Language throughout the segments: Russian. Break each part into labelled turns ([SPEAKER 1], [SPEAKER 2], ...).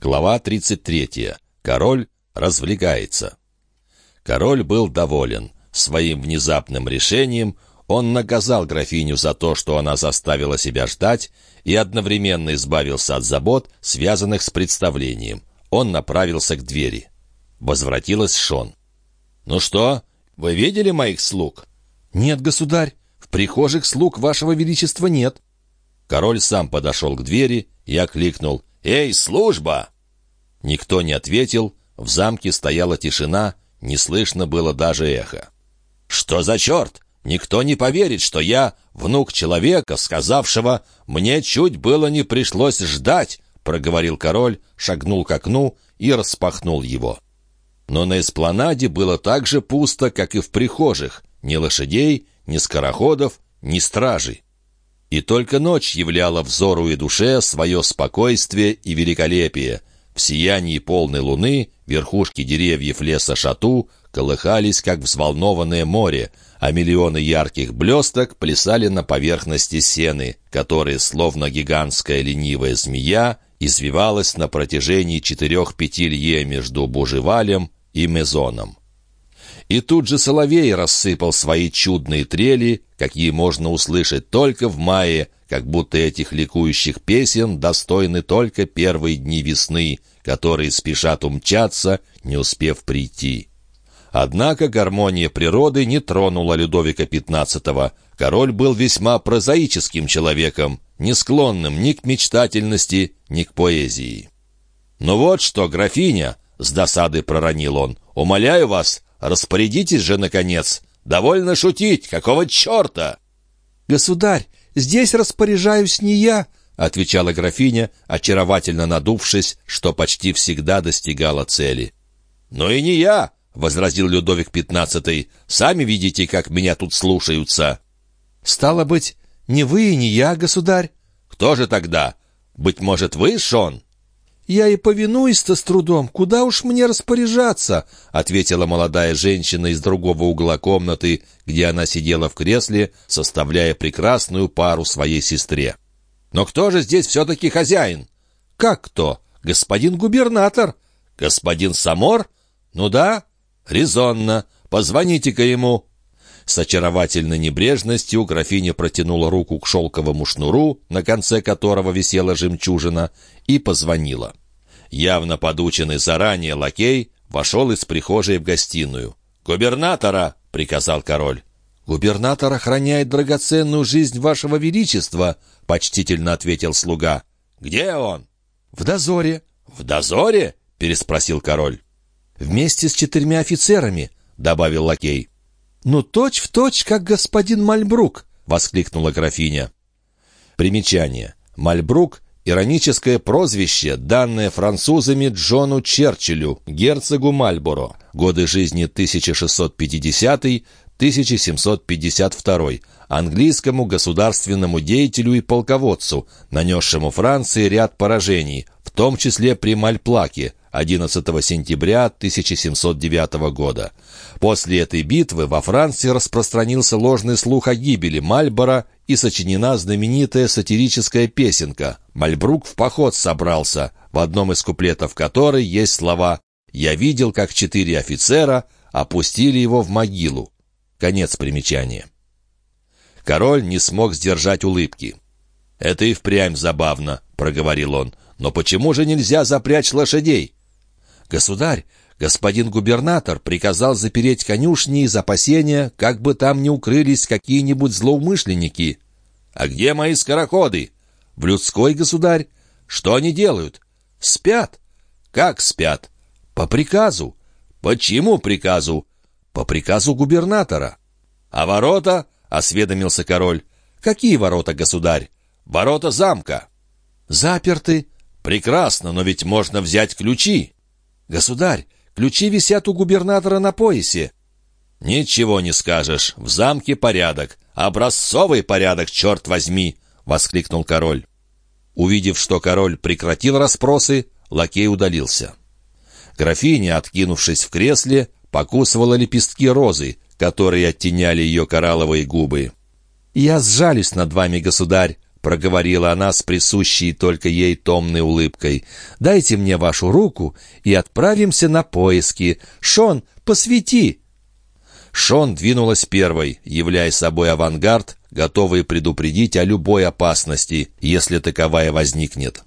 [SPEAKER 1] Глава 33. Король развлекается. Король был доволен. Своим внезапным решением он наказал графиню за то, что она заставила себя ждать, и одновременно избавился от забот, связанных с представлением. Он направился к двери. Возвратилась Шон. «Ну что, вы видели моих слуг?»
[SPEAKER 2] «Нет, государь, в прихожих слуг вашего величества нет».
[SPEAKER 1] Король сам подошел к двери и окликнул «Эй, служба!» Никто не ответил, в замке стояла тишина, не слышно было даже эхо. «Что за черт? Никто не поверит, что я внук человека, сказавшего «мне чуть было не пришлось ждать», проговорил король, шагнул к окну и распахнул его. Но на эспланаде было так же пусто, как и в прихожих. Ни лошадей, ни скороходов, ни стражей. И только ночь являла взору и душе свое спокойствие и великолепие. В сиянии полной луны верхушки деревьев леса Шату колыхались, как взволнованное море, а миллионы ярких блесток плясали на поверхности сены, которая, словно гигантская ленивая змея, извивалась на протяжении четырех-пяти лье между Бужевалем и Мезоном. И тут же соловей рассыпал свои чудные трели, какие можно услышать только в мае, как будто этих ликующих песен достойны только первые дни весны, которые спешат умчаться, не успев прийти. Однако гармония природы не тронула Людовика XV. Король был весьма прозаическим человеком, не склонным ни к мечтательности, ни к поэзии. «Ну вот что, графиня!» — с досады проронил он. «Умоляю вас, распорядитесь же, наконец! Довольно шутить! Какого черта?»
[SPEAKER 2] «Государь, здесь распоряжаюсь не я!» — отвечала графиня, очаровательно надувшись, что почти всегда достигала цели.
[SPEAKER 1] «Ну и не я!» — возразил Людовик XV. «Сами видите, как меня тут слушаются».
[SPEAKER 2] «Стало быть, не вы и не я, государь».
[SPEAKER 1] «Кто же тогда? Быть может, вы, Шон?»
[SPEAKER 2] «Я и повинуюсь-то с трудом. Куда уж мне распоряжаться?» — ответила молодая женщина из другого угла комнаты, где она сидела в кресле, составляя прекрасную пару своей сестре.
[SPEAKER 1] «Но кто же здесь все-таки хозяин?»
[SPEAKER 2] «Как кто? Господин губернатор».
[SPEAKER 1] «Господин Самор? Ну да, резонно. Позвоните-ка ему». С очаровательной небрежностью графиня протянула руку к шелковому шнуру, на конце которого висела жемчужина, и позвонила. Явно подученный заранее лакей вошел из прихожей в гостиную. «Губернатора!» — приказал король.
[SPEAKER 2] «Губернатор охраняет драгоценную жизнь вашего величества», — почтительно ответил слуга.
[SPEAKER 1] «Где он?»
[SPEAKER 2] «В дозоре».
[SPEAKER 1] «В дозоре?» — переспросил король.
[SPEAKER 2] «Вместе с четырьмя офицерами», — добавил лакей. «Ну, точь-в-точь, как господин Мальбрук!» — воскликнула графиня.
[SPEAKER 1] Примечание. Мальбрук — ироническое прозвище, данное французами Джону Черчиллю, герцогу Мальборо, годы жизни 1650-1752, английскому государственному деятелю и полководцу, нанесшему Франции ряд поражений, в том числе при Мальплаке, 11 сентября 1709 года. После этой битвы во Франции распространился ложный слух о гибели Мальбора и сочинена знаменитая сатирическая песенка «Мальбрук в поход собрался», в одном из куплетов которой есть слова «Я видел, как четыре офицера опустили его в могилу». Конец примечания. Король не смог сдержать улыбки. «Это и впрямь забавно», — проговорил он. «Но почему же нельзя запрячь лошадей?»
[SPEAKER 2] «Государь, господин губернатор приказал запереть конюшни из опасения, как бы там не укрылись какие-нибудь злоумышленники».
[SPEAKER 1] «А где мои скороходы?»
[SPEAKER 2] «В людской, государь».
[SPEAKER 1] «Что они делают?»
[SPEAKER 2] «Спят».
[SPEAKER 1] «Как спят?»
[SPEAKER 2] «По приказу».
[SPEAKER 1] «По чьему приказу?»
[SPEAKER 2] «По приказу губернатора».
[SPEAKER 1] «А ворота?» — осведомился король.
[SPEAKER 2] «Какие ворота, государь?»
[SPEAKER 1] «Ворота замка».
[SPEAKER 2] «Заперты».
[SPEAKER 1] «Прекрасно, но ведь можно взять ключи».
[SPEAKER 2] «Государь, ключи висят у губернатора на поясе».
[SPEAKER 1] «Ничего не скажешь. В замке порядок. Образцовый порядок, черт возьми!» — воскликнул король. Увидев, что король прекратил расспросы, лакей удалился. Графиня, откинувшись в кресле, покусывала лепестки розы, которые оттеняли ее коралловые губы.
[SPEAKER 2] «Я сжалюсь над вами, государь», —— проговорила она с присущей только ей томной улыбкой. «Дайте мне вашу руку и отправимся на поиски. Шон, посвети!» Шон двинулась первой, являя собой авангард, готовый предупредить о любой опасности, если таковая возникнет.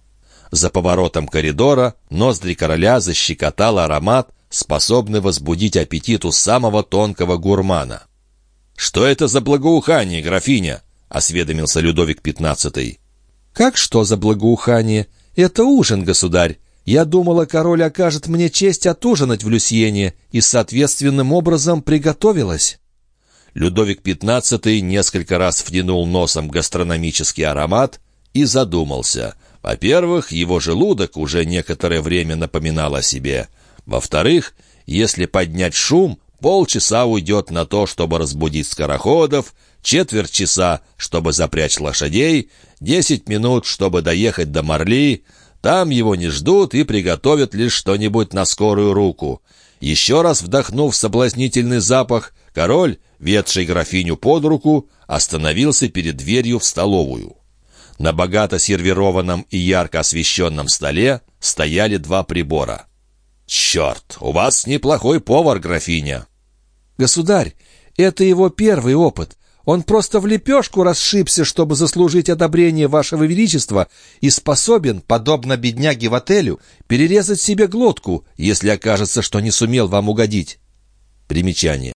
[SPEAKER 2] За поворотом коридора ноздри короля защекотал аромат, способный возбудить аппетит у самого тонкого гурмана. «Что это за благоухание, графиня?» — осведомился Людовик XV. «Как что за благоухание? Это ужин, государь. Я думала, король окажет мне честь отужинать в Люсьене, и соответственным образом приготовилась». Людовик XV несколько раз втянул носом гастрономический аромат и задумался. Во-первых, его желудок уже некоторое время напоминал о себе. Во-вторых, если поднять шум, полчаса уйдет на то, чтобы разбудить скороходов, четверть часа, чтобы запрячь лошадей, десять минут, чтобы доехать до Марли. Там его не ждут и приготовят лишь что-нибудь на скорую руку. Еще раз вдохнув соблазнительный запах, король, ведший графиню под руку, остановился перед дверью в столовую. На богато сервированном и ярко освещенном столе стояли два прибора. «Черт, у вас неплохой повар, графиня!» «Государь, это его первый опыт. Он просто в лепешку расшибся, чтобы заслужить одобрение вашего величества, и способен, подобно бедняге в отелю, перерезать себе глотку, если окажется, что не сумел вам угодить». Примечание.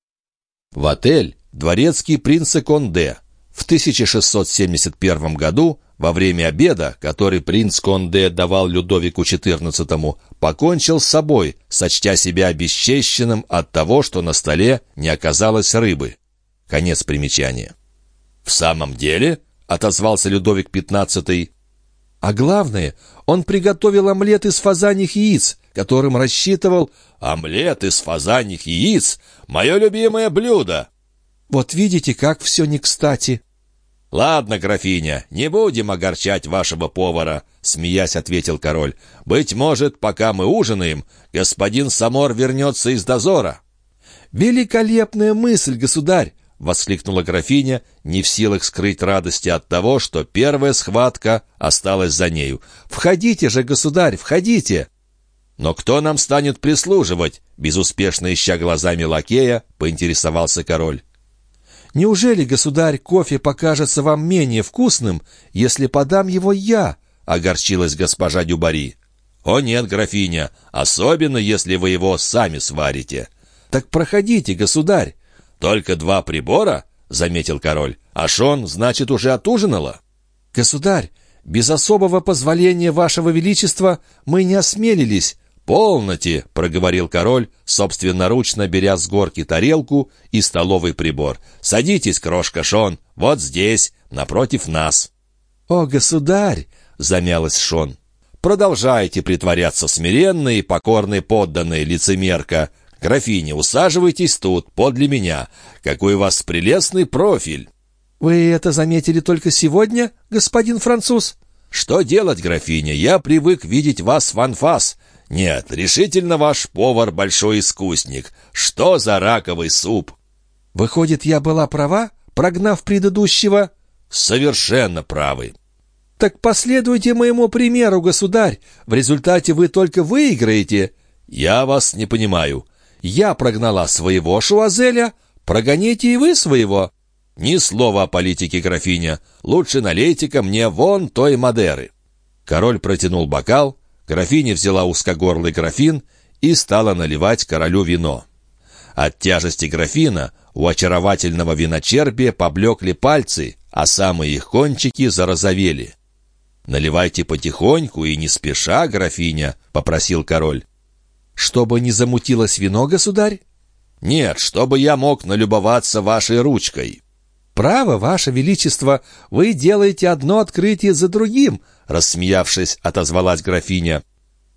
[SPEAKER 2] В отель дворецкий принца Конде в 1671 году во время обеда, который принц Конде давал Людовику XIV, покончил с собой, сочтя себя обесчещенным от того, что на столе не оказалось рыбы. Конец примечания. «В самом деле?» — отозвался Людовик XV. «А главное, он приготовил омлет из фазаньих яиц, которым рассчитывал...» «Омлет из фазаньих яиц? Мое любимое блюдо!» «Вот видите, как все не кстати!» «Ладно, графиня, не будем огорчать вашего повара», — смеясь ответил король. «Быть может, пока мы ужинаем, господин Самор вернется из дозора». «Великолепная мысль, государь!» — воскликнула графиня, не в силах скрыть радости от того, что первая схватка осталась за нею. «Входите же, государь, входите!» «Но кто нам станет прислуживать?» Безуспешно ища глазами лакея, поинтересовался король. «Неужели, государь, кофе покажется вам менее вкусным, если подам его я?» — огорчилась госпожа Дюбари. «О нет, графиня, особенно если вы его сами сварите». «Так проходите, государь». «Только два прибора?» — заметил король. «А Шон, значит, уже отужинала?» «Государь, без особого позволения вашего величества мы не осмелились, «Полноте!» — проговорил король, собственноручно беря с горки тарелку и столовый прибор. «Садитесь, крошка Шон, вот здесь, напротив нас». «О, государь!» — замялась Шон. «Продолжайте притворяться смиренной и покорной подданной лицемерка. Графиня, усаживайтесь тут, подле меня. Какой у вас прелестный профиль!» «Вы это заметили только сегодня, господин француз?» «Что делать, графиня? Я привык видеть вас в анфас. Нет, решительно ваш повар большой искусник. Что за раковый суп? Выходит, я была права, прогнав предыдущего? Совершенно правы. Так последуйте моему примеру, государь. В результате вы только выиграете. Я вас не понимаю. Я прогнала своего Шуазеля, прогоните и вы своего. Ни слова о политике, графиня. Лучше налейте-ка мне вон той Мадеры. Король протянул бокал, Графиня взяла узкогорлый графин и стала наливать королю вино. От тяжести графина у очаровательного виночерпия поблекли пальцы, а самые их кончики зарозовели. «Наливайте потихоньку и не спеша, графиня», — попросил король. «Чтобы не замутилось вино, государь?» «Нет, чтобы я мог налюбоваться вашей ручкой». «Право, ваше величество, вы делаете одно открытие за другим», — рассмеявшись, отозвалась графиня.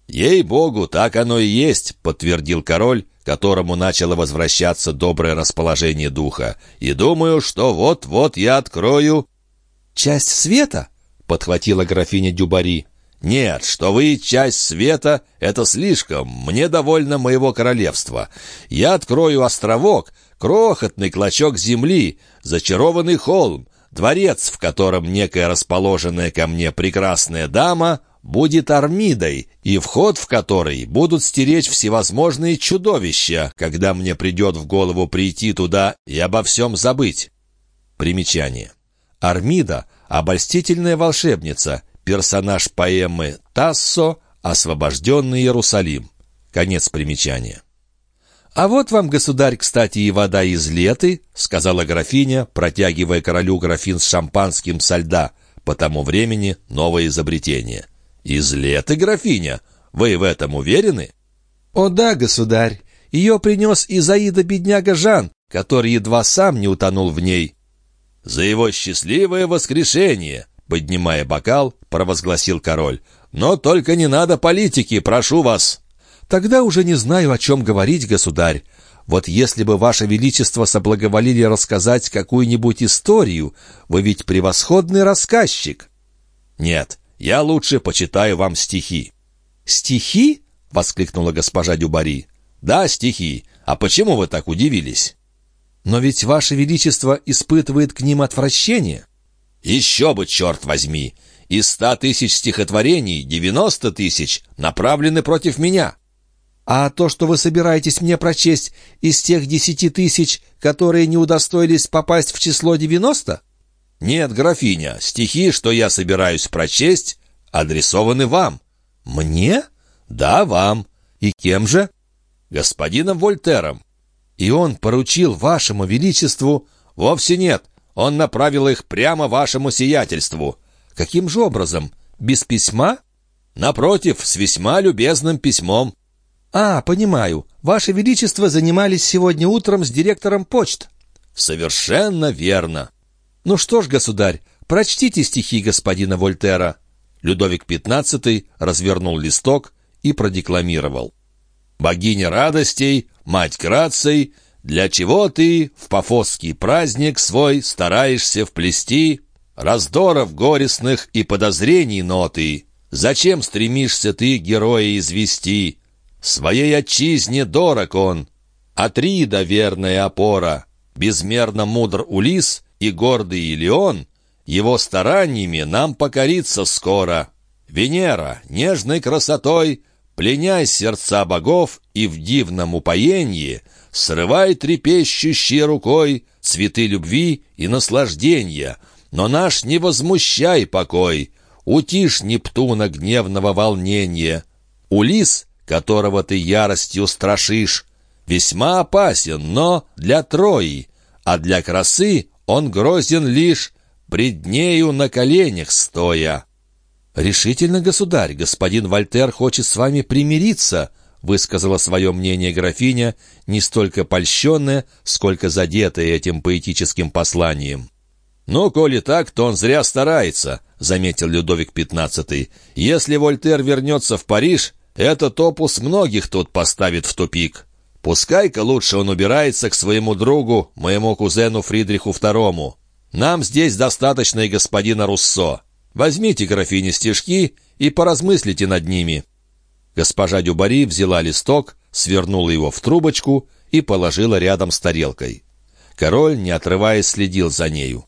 [SPEAKER 2] «Ей-богу, так оно и есть», — подтвердил король, которому начало возвращаться доброе расположение духа. «И думаю, что вот-вот я открою...» «Часть света?» — подхватила графиня Дюбари. «Нет, что вы часть света — это слишком. Мне довольно моего королевства. Я открою островок, крохотный клочок земли, зачарованный холм,
[SPEAKER 1] дворец, в котором некая расположенная ко мне прекрасная дама будет Армидой, и вход в который будут стеречь всевозможные чудовища, когда мне придет в голову прийти туда и обо всем забыть. Примечание. Армида — обольстительная волшебница, персонаж поэмы «Тассо. Освобожденный Иерусалим». Конец примечания.
[SPEAKER 2] «А вот вам, государь, кстати, и вода из леты», — сказала графиня, протягивая королю графин с шампанским со льда. По тому времени новое изобретение.
[SPEAKER 1] «Из леты, графиня? Вы в этом уверены?»
[SPEAKER 2] «О да, государь. Ее принес Изаида бедняга Жан, который едва сам не утонул в ней».
[SPEAKER 1] «За его счастливое воскрешение!» Поднимая бокал, провозгласил король. «Но только не надо политики, прошу вас!»
[SPEAKER 2] «Тогда уже не знаю, о чем говорить, государь. Вот если бы Ваше Величество соблаговолили рассказать какую-нибудь историю, вы ведь превосходный рассказчик».
[SPEAKER 1] «Нет, я лучше почитаю вам стихи».
[SPEAKER 2] «Стихи?» — воскликнула госпожа Дюбари.
[SPEAKER 1] «Да, стихи. А почему вы так удивились?»
[SPEAKER 2] «Но ведь Ваше Величество испытывает к ним отвращение».
[SPEAKER 1] «Еще бы, черт возьми! Из ста тысяч стихотворений девяносто тысяч направлены против меня».
[SPEAKER 2] «А то, что вы собираетесь мне прочесть из тех десяти тысяч, которые не удостоились попасть в число девяносто?»
[SPEAKER 1] «Нет, графиня, стихи, что я собираюсь прочесть, адресованы вам».
[SPEAKER 2] «Мне?»
[SPEAKER 1] «Да, вам».
[SPEAKER 2] «И кем же?»
[SPEAKER 1] «Господином Вольтером».
[SPEAKER 2] «И он поручил вашему величеству...»
[SPEAKER 1] «Вовсе нет. Он направил их прямо вашему сиятельству».
[SPEAKER 2] «Каким же образом? Без письма?»
[SPEAKER 1] «Напротив, с весьма любезным письмом».
[SPEAKER 2] «А, понимаю. Ваше Величество занимались сегодня утром с директором почт».
[SPEAKER 1] «Совершенно верно».
[SPEAKER 2] «Ну что ж, государь, прочтите стихи господина Вольтера».
[SPEAKER 1] Людовик XV развернул листок и продекламировал. «Богиня радостей, мать граций, для чего ты в пафосский праздник свой стараешься вплести раздоров горестных и подозрений ноты? Зачем стремишься ты героя извести? Своей отчизне дорог он, Атрида верная опора, безмерно мудр Улис и гордый Илеон, его стараниями нам покориться скоро. Венера, нежной красотой, пленяй сердца богов и в дивном упоении — Срывай трепещущей рукой Цветы любви и наслаждения, Но наш не возмущай покой, Утишь Нептуна гневного волнения. Улис, которого ты яростью страшишь, Весьма опасен, но для Трои, А для красы он грозен лишь Пред нею на коленях стоя.
[SPEAKER 2] «Решительно, государь, господин Вольтер хочет с вами примириться», высказала свое мнение графиня, не столько польщенная, сколько задетая этим поэтическим посланием.
[SPEAKER 1] «Ну, коли так, то он зря старается», — заметил Людовик XV. «Если Вольтер вернется в Париж, этот опус многих тут поставит в тупик. Пускай-ка лучше он убирается к своему другу, моему кузену Фридриху II. Нам здесь достаточно и господина Руссо. Возьмите, графине, стишки и поразмыслите над ними».
[SPEAKER 2] Госпожа Дюбари взяла листок, свернула его в трубочку и положила рядом с тарелкой. Король, не отрываясь, следил за нею.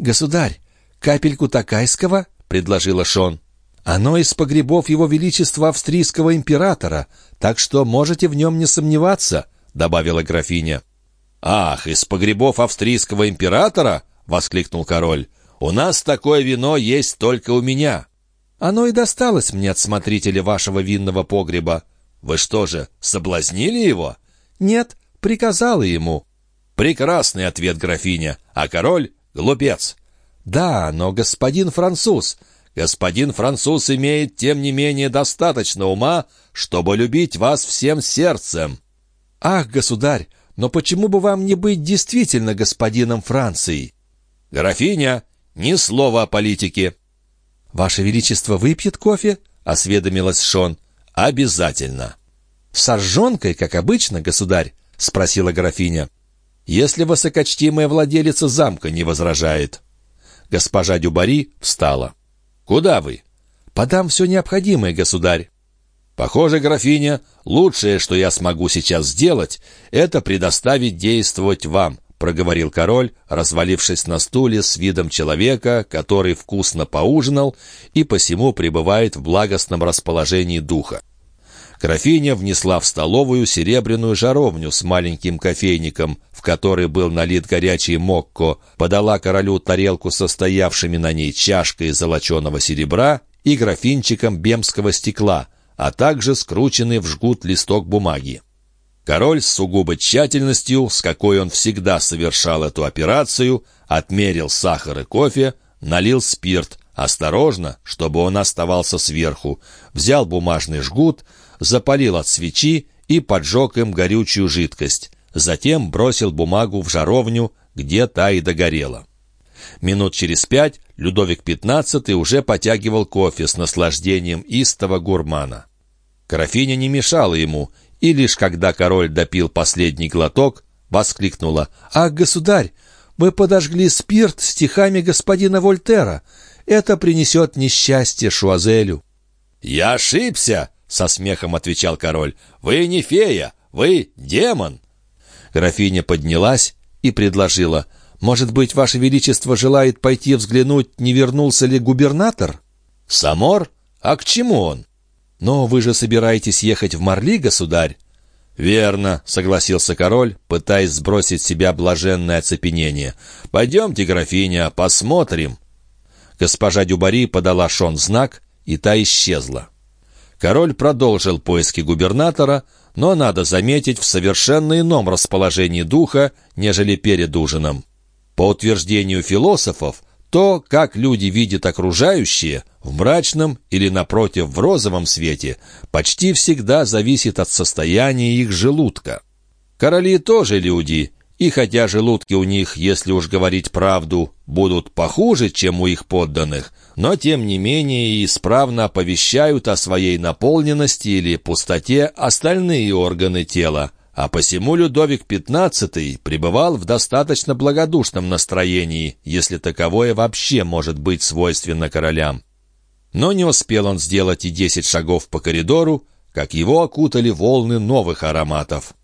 [SPEAKER 2] «Государь, капельку такайского?» — предложила Шон. «Оно из погребов его величества австрийского императора, так что можете в нем не сомневаться», — добавила графиня.
[SPEAKER 1] «Ах, из погребов австрийского императора?» — воскликнул король. «У нас такое вино есть только у меня».
[SPEAKER 2] Оно и досталось мне от смотрителя вашего винного погреба.
[SPEAKER 1] Вы что же, соблазнили его?
[SPEAKER 2] Нет, приказала ему.
[SPEAKER 1] Прекрасный ответ, графиня. А король — глупец.
[SPEAKER 2] Да, но господин француз...
[SPEAKER 1] Господин француз имеет, тем не менее, достаточно ума, чтобы любить вас всем сердцем.
[SPEAKER 2] Ах, государь, но почему бы вам не быть действительно господином Франции?
[SPEAKER 1] Графиня, ни слова о политике.
[SPEAKER 2] «Ваше Величество выпьет кофе?» — осведомилась Шон.
[SPEAKER 1] «Обязательно».
[SPEAKER 2] «С сожженкой, как обычно, государь?» — спросила графиня. «Если высокочтимая владелица замка не возражает». Госпожа Дюбари встала.
[SPEAKER 1] «Куда вы?»
[SPEAKER 2] «Подам все необходимое, государь».
[SPEAKER 1] «Похоже, графиня, лучшее, что я смогу сейчас сделать, это предоставить действовать вам,
[SPEAKER 2] проговорил король, развалившись на стуле с видом человека, который вкусно поужинал и посему пребывает в благостном расположении духа. Графиня внесла в столовую серебряную жаровню с маленьким кофейником, в который был налит горячий мокко, подала королю тарелку со стоявшими на ней чашкой золоченого серебра и графинчиком бемского стекла, а также скрученный в жгут листок бумаги. Король с сугубо тщательностью, с какой он всегда совершал эту операцию, отмерил сахар и кофе, налил спирт, осторожно, чтобы он оставался сверху, взял бумажный жгут, запалил от свечи и поджег им горючую жидкость. Затем бросил бумагу в жаровню, где та и догорела. Минут через пять Людовик XV уже потягивал кофе с наслаждением истого гурмана. Графиня не мешала ему, и лишь когда король допил последний глоток, воскликнула «Ах, государь, мы подожгли спирт стихами господина Вольтера. Это принесет несчастье Шуазелю».
[SPEAKER 1] «Я ошибся!» — со смехом отвечал король. «Вы не фея, вы демон!»
[SPEAKER 2] Графиня поднялась и предложила «Может быть, Ваше Величество желает пойти взглянуть, не вернулся ли губернатор?»
[SPEAKER 1] «Самор? А к чему он?»
[SPEAKER 2] «Но вы же собираетесь ехать в Марли, государь?»
[SPEAKER 1] «Верно», — согласился король, пытаясь сбросить с себя блаженное оцепенение. «Пойдемте, графиня, посмотрим».
[SPEAKER 2] Госпожа Дюбари подала Шон знак, и та исчезла. Король продолжил поиски губернатора, но, надо заметить, в совершенно ином расположении духа, нежели перед ужином. По утверждению философов, то, как люди видят окружающее, в мрачном или, напротив, в розовом свете, почти всегда зависит от состояния их желудка. Короли тоже люди, и хотя желудки у них, если уж говорить правду, будут похуже, чем у их подданных, но тем не менее исправно оповещают о своей наполненности или пустоте остальные органы тела, а посему Людовик XV пребывал в достаточно благодушном настроении, если таковое вообще может быть свойственно королям. Но не успел он сделать и десять шагов по коридору, как его окутали волны новых ароматов.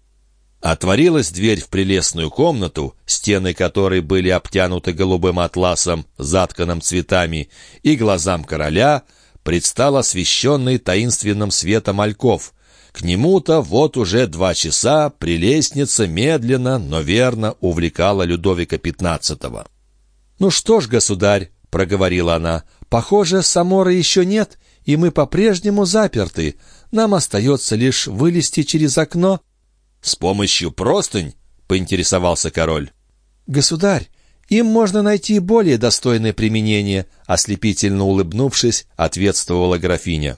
[SPEAKER 2] Отворилась дверь в прелестную комнату, стены которой были обтянуты голубым атласом, затканным цветами, и глазам короля предстал освещенный таинственным светом ольков, к нему-то вот уже два часа прелестница медленно, но верно увлекала Людовика XV. «Ну что ж, государь», — проговорила она, — «похоже, Самора еще нет, и мы по-прежнему заперты. Нам остается лишь вылезти через окно».
[SPEAKER 1] «С помощью простынь?» — поинтересовался король.
[SPEAKER 2] «Государь, им можно найти более достойное применение», — ослепительно улыбнувшись, ответствовала графиня.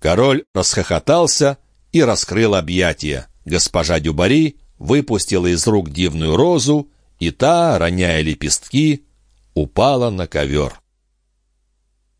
[SPEAKER 2] Король расхохотался и раскрыл объятия. Госпожа Дюбари выпустила из рук дивную розу, и та, роняя лепестки, упала на ковер.